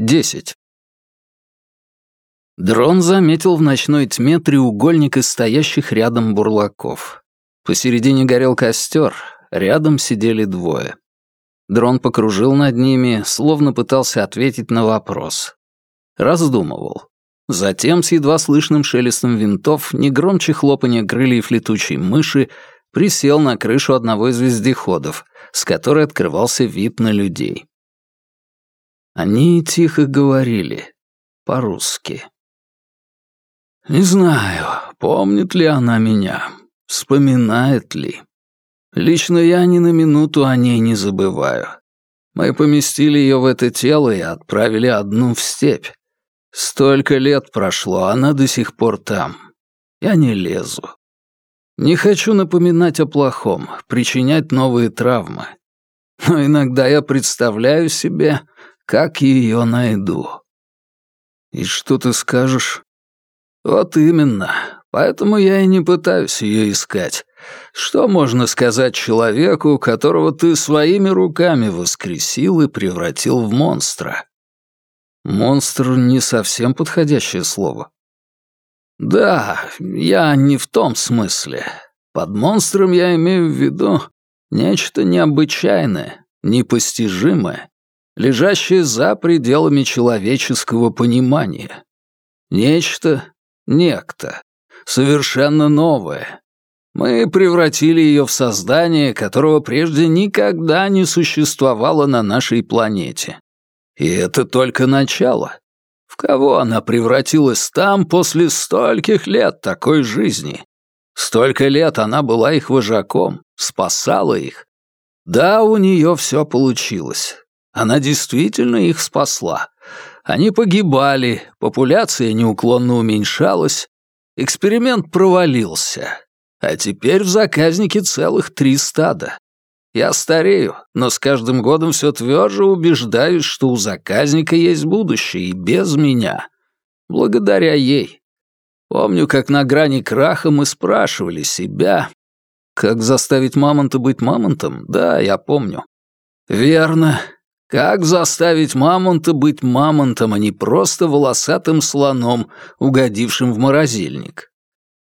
Десять. Дрон заметил в ночной тьме треугольник из стоящих рядом бурлаков. Посередине горел костер, рядом сидели двое. Дрон покружил над ними, словно пытался ответить на вопрос. Раздумывал. Затем с едва слышным шелестом винтов, не громче хлопанья крыльев летучей мыши, присел на крышу одного из вездеходов, с которой открывался вид на людей. Они тихо говорили, по-русски. «Не знаю, помнит ли она меня, вспоминает ли. Лично я ни на минуту о ней не забываю. Мы поместили ее в это тело и отправили одну в степь. Столько лет прошло, она до сих пор там. Я не лезу. Не хочу напоминать о плохом, причинять новые травмы. Но иногда я представляю себе, как ее найду. И что ты скажешь? Вот именно. Поэтому я и не пытаюсь ее искать. Что можно сказать человеку, которого ты своими руками воскресил и превратил в монстра? Монстр — не совсем подходящее слово. Да, я не в том смысле. Под монстром я имею в виду нечто необычайное, непостижимое, лежащее за пределами человеческого понимания. Нечто, некто, совершенно новое. Мы превратили ее в создание, которого прежде никогда не существовало на нашей планете. И это только начало. В кого она превратилась там после стольких лет такой жизни? Столько лет она была их вожаком, спасала их. Да, у нее все получилось. Она действительно их спасла. Они погибали, популяция неуклонно уменьшалась, эксперимент провалился. А теперь в заказнике целых три стада. Я старею, но с каждым годом все тверже убеждаюсь, что у заказника есть будущее и без меня. Благодаря ей. Помню, как на грани краха мы спрашивали себя, как заставить мамонта быть мамонтом? Да, я помню. Верно, как заставить мамонта быть мамонтом, а не просто волосатым слоном, угодившим в морозильник?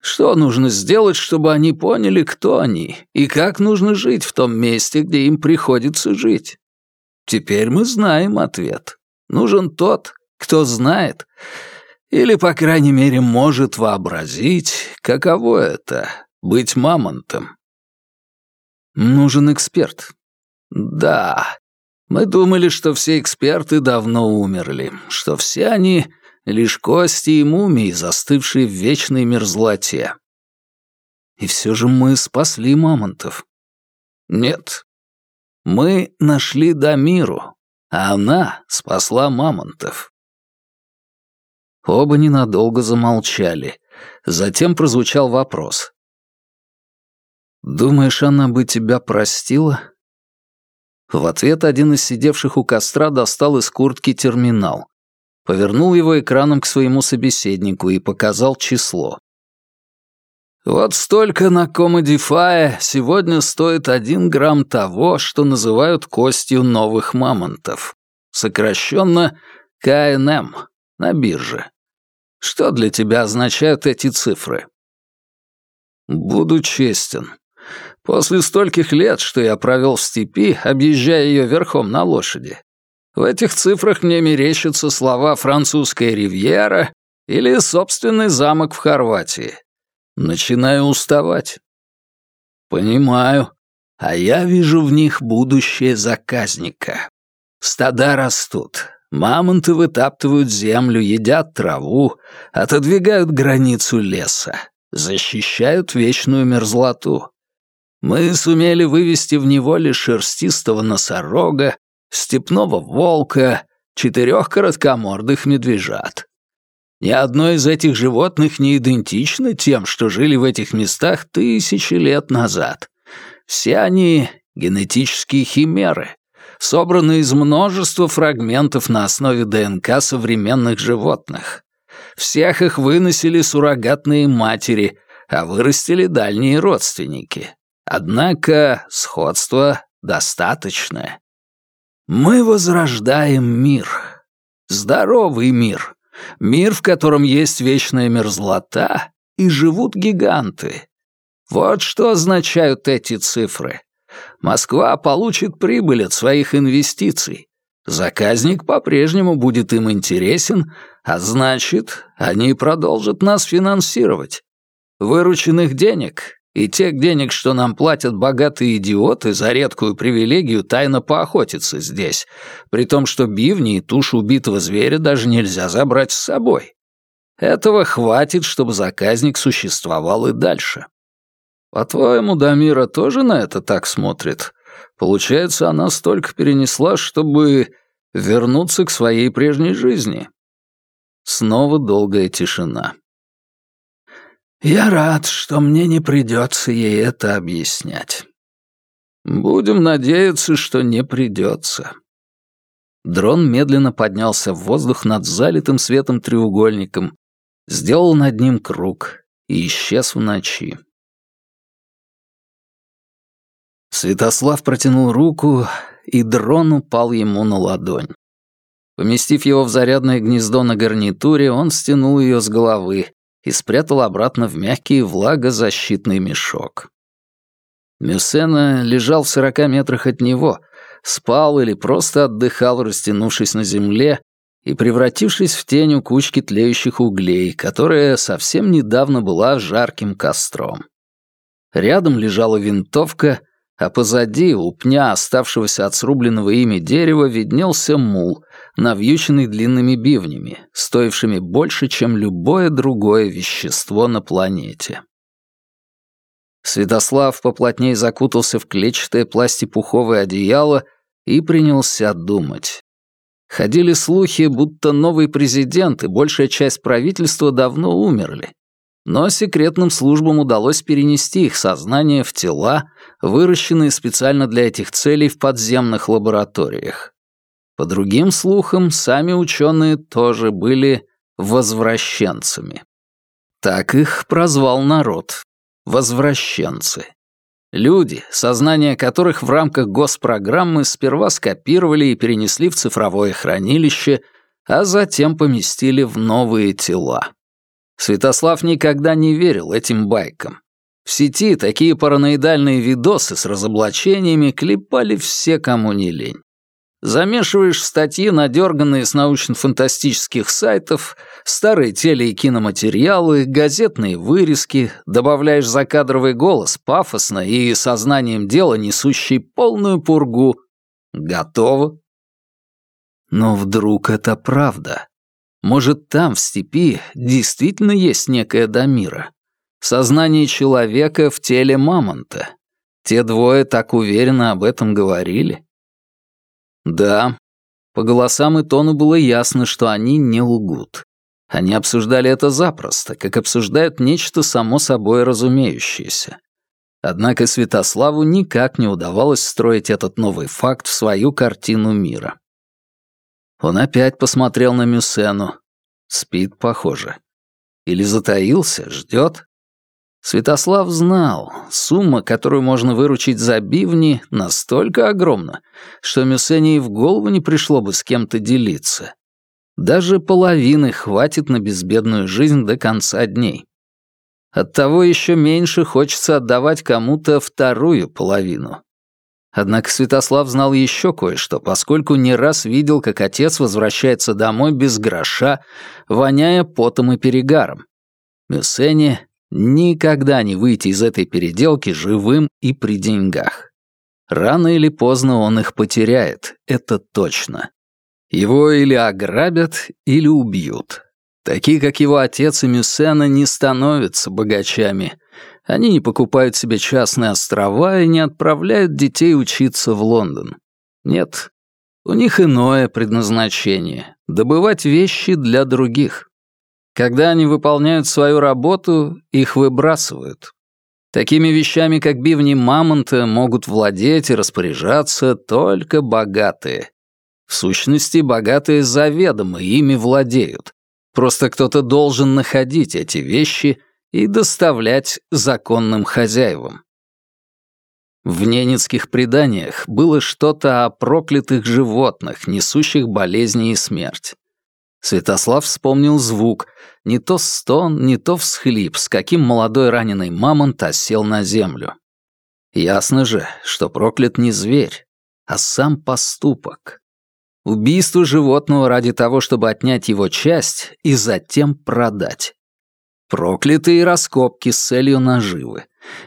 Что нужно сделать, чтобы они поняли, кто они, и как нужно жить в том месте, где им приходится жить? Теперь мы знаем ответ. Нужен тот, кто знает, или, по крайней мере, может вообразить, каково это — быть мамонтом. Нужен эксперт. Да, мы думали, что все эксперты давно умерли, что все они — лишь кости и мумии, застывшие в вечной мерзлоте. И все же мы спасли мамонтов. Нет. Мы нашли Дамиру, а она спасла мамонтов. Оба ненадолго замолчали. Затем прозвучал вопрос. «Думаешь, она бы тебя простила?» В ответ один из сидевших у костра достал из куртки терминал. Повернул его экраном к своему собеседнику и показал число. Вот столько на Комодифае сегодня стоит один грамм того, что называют костью новых мамонтов. Сокращенно КНМ на бирже. Что для тебя означают эти цифры? Буду честен. После стольких лет, что я провел в степи, объезжая ее верхом на лошади, в этих цифрах мне мерещатся слова «французская ривьера» или «собственный замок в Хорватии». Начинаю уставать. Понимаю. А я вижу в них будущее заказника. Стада растут. Мамонты вытаптывают землю, едят траву, отодвигают границу леса, защищают вечную мерзлоту. Мы сумели вывести в неволе шерстистого носорога, степного волка, четырех короткомордых медвежат. Ни одно из этих животных не идентично тем, что жили в этих местах тысячи лет назад. Все они — генетические химеры, собранные из множества фрагментов на основе ДНК современных животных. Всех их выносили суррогатные матери, а вырастили дальние родственники. Однако сходство достаточное. Мы возрождаем мир. Здоровый мир. Мир, в котором есть вечная мерзлота и живут гиганты. Вот что означают эти цифры. Москва получит прибыль от своих инвестиций. Заказник по-прежнему будет им интересен, а значит, они продолжат нас финансировать. Вырученных денег и тех денег, что нам платят богатые идиоты за редкую привилегию тайно поохотиться здесь, при том, что бивни и тушу убитого зверя даже нельзя забрать с собой. Этого хватит, чтобы заказник существовал и дальше. По-твоему, Дамира тоже на это так смотрит? Получается, она столько перенесла, чтобы вернуться к своей прежней жизни. Снова долгая тишина. Я рад, что мне не придется ей это объяснять. Будем надеяться, что не придется. Дрон медленно поднялся в воздух над залитым светом треугольником, сделал над ним круг и исчез в ночи. Святослав протянул руку, и дрон упал ему на ладонь. Поместив его в зарядное гнездо на гарнитуре, он стянул ее с головы, и спрятал обратно в мягкий влагозащитный мешок. Мюсена лежал в сорока метрах от него, спал или просто отдыхал, растянувшись на земле и превратившись в тень у кучки тлеющих углей, которая совсем недавно была жарким костром. Рядом лежала винтовка, а позади, у пня оставшегося от срубленного ими дерева, виднелся мул, навьюченный длинными бивнями, стоившими больше, чем любое другое вещество на планете. Святослав поплотнее закутался в клетчатое пластипуховое одеяло и принялся думать. Ходили слухи, будто новый президент и большая часть правительства давно умерли, но секретным службам удалось перенести их сознание в тела, выращенные специально для этих целей в подземных лабораториях. По другим слухам, сами ученые тоже были возвращенцами. Так их прозвал народ. Возвращенцы. Люди, сознание которых в рамках госпрограммы сперва скопировали и перенесли в цифровое хранилище, а затем поместили в новые тела. Святослав никогда не верил этим байкам. В сети такие параноидальные видосы с разоблачениями клепали все, кому не лень. Замешиваешь статьи, надерганные с научно-фантастических сайтов, старые теле- и киноматериалы, газетные вырезки, добавляешь закадровый голос пафосно и сознанием дела, несущий полную пургу. Готово. Но вдруг это правда? Может, там, в степи, действительно есть некая Дамира? Сознание человека в теле мамонта. Те двое так уверенно об этом говорили? Да, по голосам и тону было ясно, что они не лгут. Они обсуждали это запросто, как обсуждают нечто само собой разумеющееся. Однако Святославу никак не удавалось встроить этот новый факт в свою картину мира. Он опять посмотрел на Мюсену. Спит, похоже. Или затаился, ждет. Святослав знал, сумма, которую можно выручить за бивни, настолько огромна, что Мюсене и в голову не пришло бы с кем-то делиться. Даже половины хватит на безбедную жизнь до конца дней. Оттого еще меньше хочется отдавать кому-то вторую половину. Однако Святослав знал еще кое-что, поскольку не раз видел, как отец возвращается домой без гроша, воняя потом и перегаром. Мюсене никогда не выйти из этой переделки живым и при деньгах. Рано или поздно он их потеряет, это точно. Его или ограбят, или убьют. Такие, как его отец и Мюсена, не становятся богачами — они не покупают себе частные острова и не отправляют детей учиться в Лондон. Нет, у них иное предназначение — добывать вещи для других. Когда они выполняют свою работу, их выбрасывают. Такими вещами, как бивни мамонта, могут владеть и распоряжаться только богатые. В сущности, богатые заведомо ими владеют. Просто кто-то должен находить эти вещи — и доставлять законным хозяевам. В ненецких преданиях было что-то о проклятых животных, несущих болезни и смерть. Святослав вспомнил звук, не то стон, не то всхлип, с каким молодой раненый мамонт осел на землю. Ясно же, что проклят не зверь, а сам поступок. Убийство животного ради того, чтобы отнять его часть и затем продать. Проклятые раскопки с целью наживы.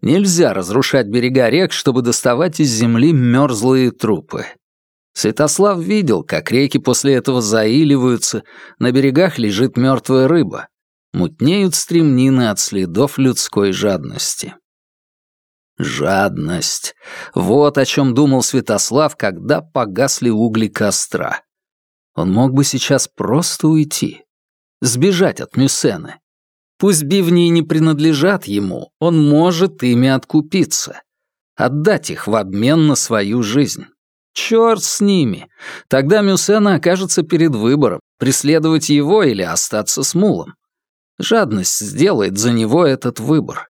Нельзя разрушать берега рек, чтобы доставать из земли мерзлые трупы. Святослав видел, как реки после этого заиливаются, на берегах лежит мертвая рыба. Мутнеют стремнины от следов людской жадности. Жадность. Вот о чем думал Святослав, когда погасли угли костра. Он мог бы сейчас просто уйти, сбежать от Мюсены. Пусть бивни не принадлежат ему, он может ими откупиться. Отдать их в обмен на свою жизнь. Черт с ними. Тогда Мюсена окажется перед выбором, преследовать его или остаться с мулом. Жадность сделает за него этот выбор.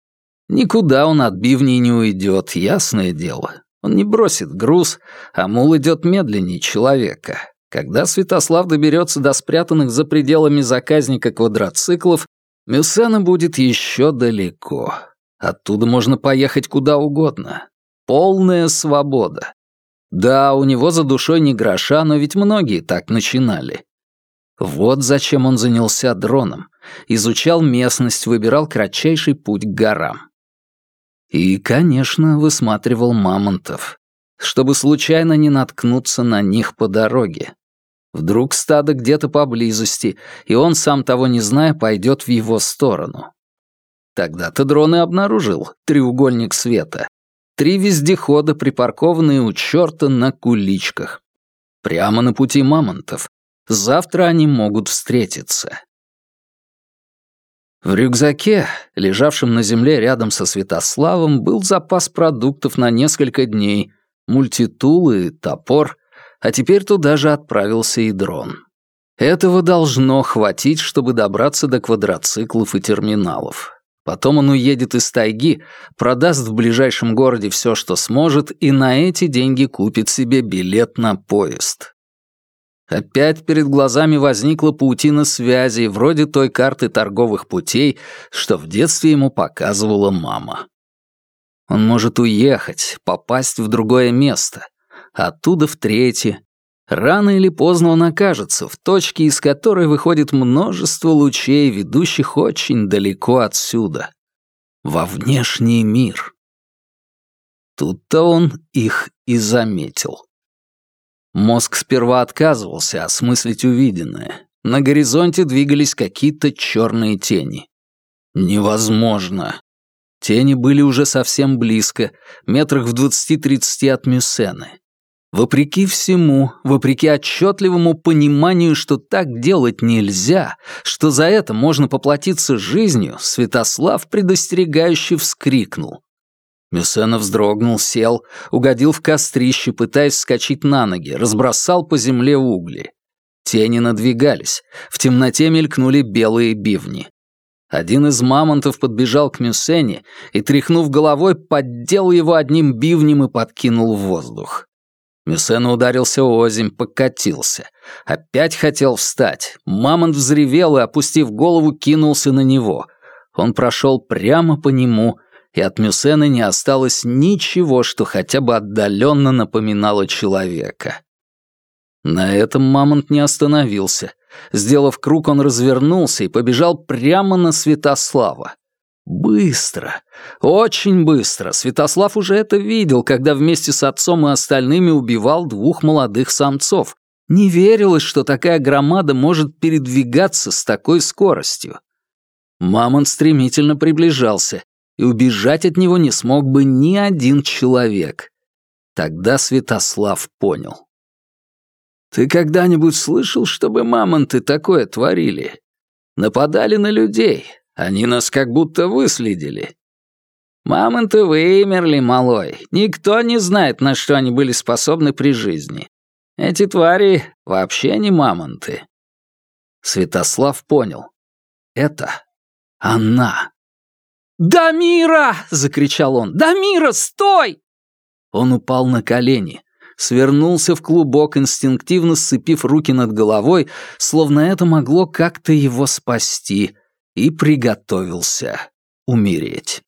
Никуда он от бивней не уйдет, ясное дело. Он не бросит груз, а мул идет медленнее человека. Когда Святослав доберется до спрятанных за пределами заказника квадроциклов, Мюсена будет еще далеко. Оттуда можно поехать куда угодно. Полная свобода. Да, у него за душой не гроша, но ведь многие так начинали. Вот зачем он занялся дроном. Изучал местность, выбирал кратчайший путь к горам. И, конечно, высматривал мамонтов, чтобы случайно не наткнуться на них по дороге. Вдруг стадо где-то поблизости, и он, сам того не зная, пойдет в его сторону. Тогда-то дрон и обнаружил треугольник света. Три вездехода, припаркованные у черта на куличках. Прямо на пути мамонтов. Завтра они могут встретиться. В рюкзаке, лежавшем на земле рядом со Святославом, был запас продуктов на несколько дней, мультитул и топор, а теперь туда же отправился и дрон. Этого должно хватить, чтобы добраться до квадроциклов и терминалов. Потом он уедет из тайги, продаст в ближайшем городе все, что сможет, и на эти деньги купит себе билет на поезд. Опять перед глазами возникла паутина связи, вроде той карты торговых путей, что в детстве ему показывала мама. Он может уехать, попасть в другое место, оттуда в третье. Рано или поздно он окажется в точке, из которой выходит множество лучей, ведущих очень далеко отсюда, во внешний мир. Тут-то он их и заметил. Мозг сперва отказывался осмыслить увиденное. На горизонте двигались какие-то черные тени. Невозможно. Тени были уже совсем близко, метрах в двадцати-тридцати от Мюсены. Вопреки всему, вопреки отчетливому пониманию, что так делать нельзя, что за это можно поплатиться жизнью, Святослав предостерегающе вскрикнул. Мюсена вздрогнул, сел, угодил в кострище, пытаясь вскочить на ноги, разбросал по земле угли. Тени надвигались, в темноте мелькнули белые бивни. Один из мамонтов подбежал к Мюсене и, тряхнув головой, поддел его одним бивнем и подкинул в воздух. Мюсена ударился озимь, покатился. Опять хотел встать. Мамонт взревел и, опустив голову, кинулся на него. Он прошел прямо по нему, и от Мюсена не осталось ничего, что хотя бы отдаленно напоминало человека. На этом мамонт не остановился. Сделав круг, он развернулся и побежал прямо на Святослава. Быстро, очень быстро. Святослав уже это видел, когда вместе с отцом и остальными убивал двух молодых самцов. Не верилось, что такая громада может передвигаться с такой скоростью. Мамонт стремительно приближался, и убежать от него не смог бы ни один человек. Тогда Святослав понял. «Ты когда-нибудь слышал, чтобы мамонты такое творили? Нападали на людей, они нас как будто выследили. Мамонты вымерли, малой. Никто не знает, на что они были способны при жизни. Эти твари вообще не мамонты. Святослав понял. Это она. «Дамира!» — закричал он. «Дамира, стой!» Он упал на колени. свернулся в клубок, инстинктивно сцепив руки над головой, словно это могло как-то его спасти, и приготовился умереть.